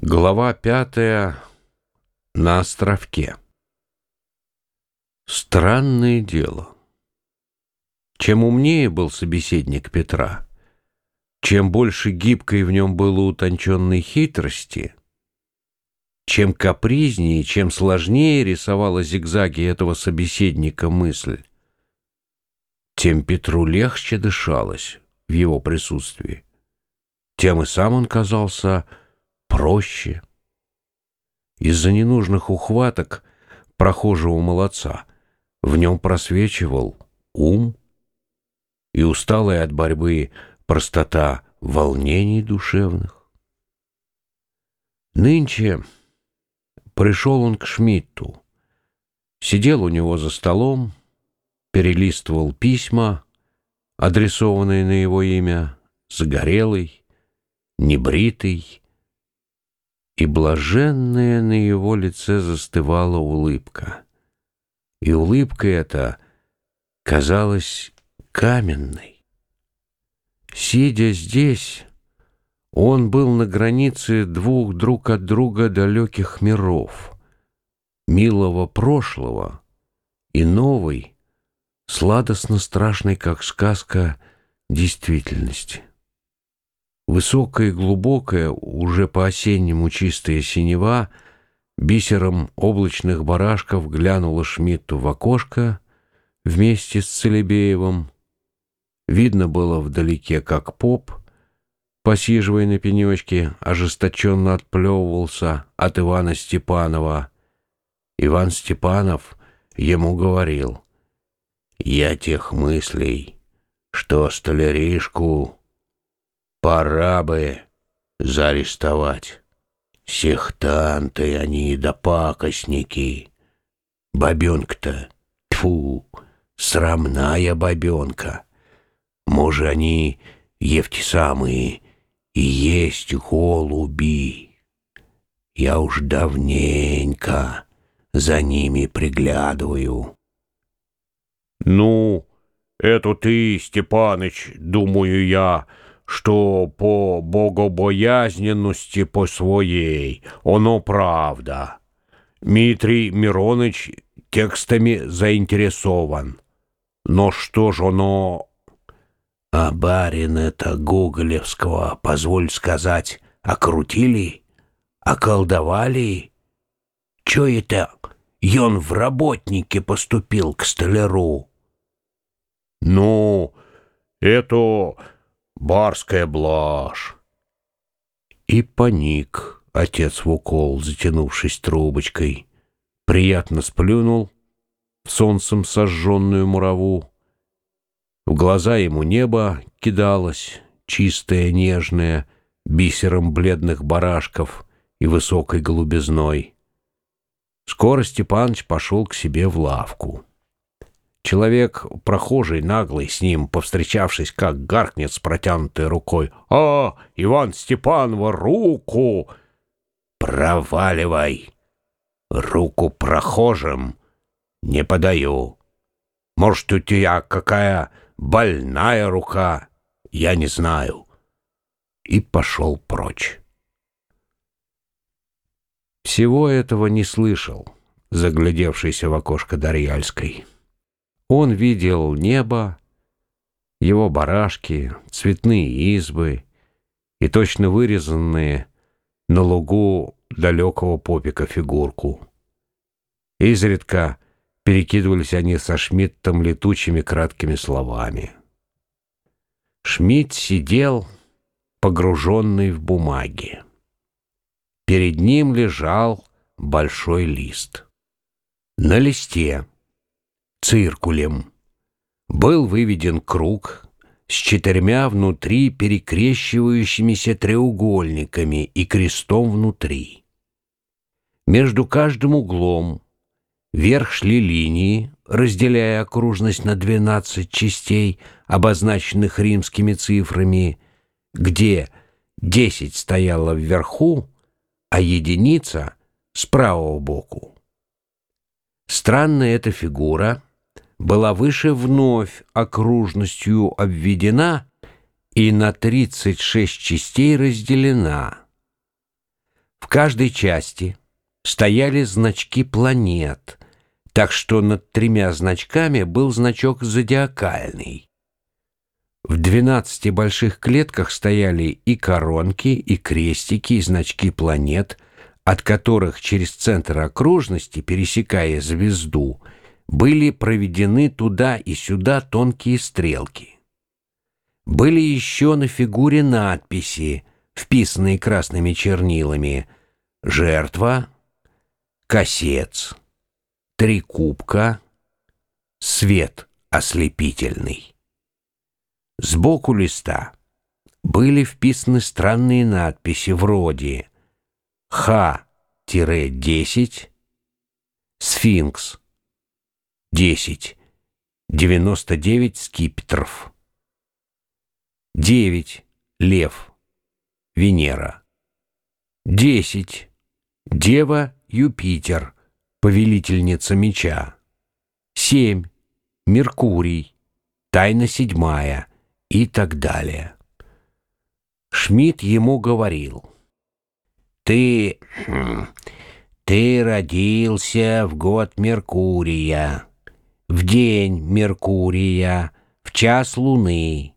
Глава пятая. На островке. Странное дело. Чем умнее был собеседник Петра, чем больше гибкой в нем было утонченной хитрости, чем капризнее, чем сложнее рисовала зигзаги этого собеседника мысль, тем Петру легче дышалось в его присутствии, тем и сам он казался проще. Из-за ненужных ухваток прохожего молодца в нем просвечивал ум и усталая от борьбы простота волнений душевных. Нынче пришел он к Шмидту, сидел у него за столом, перелистывал письма, адресованные на его имя, загорелый, небритый, и блаженная на его лице застывала улыбка. И улыбка эта казалась каменной. Сидя здесь, он был на границе двух друг от друга далеких миров, милого прошлого и новой, сладостно страшной, как сказка, действительности. Высокая и глубокая, уже по-осеннему чистая синева, бисером облачных барашков глянула Шмидту в окошко вместе с Целебеевым. Видно было вдалеке, как поп, посиживая на пенечке, ожесточенно отплевывался от Ивана Степанова. Иван Степанов ему говорил, «Я тех мыслей, что столяришку Пора бы заарестовать. Сехтанты они да пакостники. Бабенка-то, тьфу, срамная бабенка. Може, они, евти самые, и есть голуби. Я уж давненько за ними приглядываю. Ну, это ты, Степаныч, думаю я, — что по богобоязненности по своей, оно правда. Митрий Мироныч текстами заинтересован. Но что ж оно... А барин это Гоголевского, позволь сказать, окрутили, околдовали? Чё это он в работнике поступил к столяру? Ну, это барская блажь. И паник отец в укол, затянувшись трубочкой. Приятно сплюнул в солнцем сожженную мураву. В глаза ему небо кидалось, чистое, нежное, бисером бледных барашков и высокой голубизной. Скоро Степаныч пошел к себе в лавку. Человек, прохожий, наглый с ним, повстречавшись, как гаркнет с протянутой рукой. «А, Иван Степанова, руку!» «Проваливай! Руку прохожим не подаю. Может, у тебя какая больная рука, я не знаю». И пошел прочь. Всего этого не слышал, заглядевшийся в окошко Дарьяльской. Он видел небо, его барашки, цветные избы и точно вырезанные на лугу далекого попика фигурку. Изредка перекидывались они со Шмидтом летучими краткими словами. Шмидт сидел, погруженный в бумаги. Перед ним лежал большой лист. На листе циркулем. Был выведен круг с четырьмя внутри перекрещивающимися треугольниками и крестом внутри. Между каждым углом вверх шли линии, разделяя окружность на 12 частей, обозначенных римскими цифрами, где 10 стояло вверху, а единица — с правого боку. Странная эта фигура — была выше вновь окружностью обведена и на 36 частей разделена. В каждой части стояли значки планет, так что над тремя значками был значок зодиакальный. В двенадцати больших клетках стояли и коронки, и крестики, и значки планет, от которых через центр окружности, пересекая звезду, были проведены туда и сюда тонкие стрелки. Были еще на фигуре надписи, вписанные красными чернилами «Жертва», «Косец», «Три кубка», «Свет ослепительный». Сбоку листа были вписаны странные надписи вроде «Х-10», «Сфинкс», «10», «99 скипетров», «9», «Лев», «Венера», «10», «Дева Юпитер», «Повелительница меча», «7», «Меркурий», «Тайна седьмая», и так далее. Шмидт ему говорил, «Ты... Хм, ты родился в год Меркурия, в день Меркурия, в час Луны,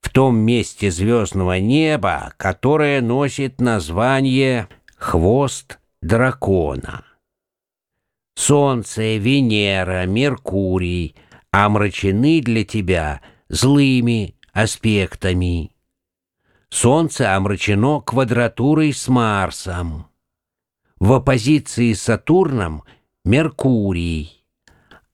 в том месте звездного неба, которое носит название «Хвост дракона». Солнце, Венера, Меркурий омрачены для тебя злыми, аспектами. Солнце омрачено квадратурой с Марсом. В оппозиции с Сатурном — Меркурий.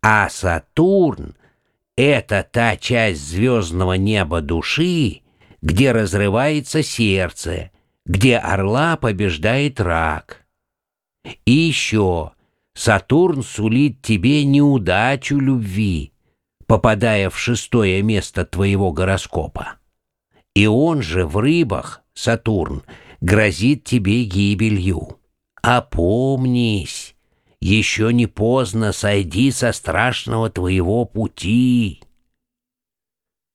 А Сатурн — это та часть звездного неба души, где разрывается сердце, где орла побеждает рак. И еще Сатурн сулит тебе неудачу любви, попадая в шестое место твоего гороскопа. И он же в рыбах, Сатурн, грозит тебе гибелью. Опомнись, еще не поздно сойди со страшного твоего пути».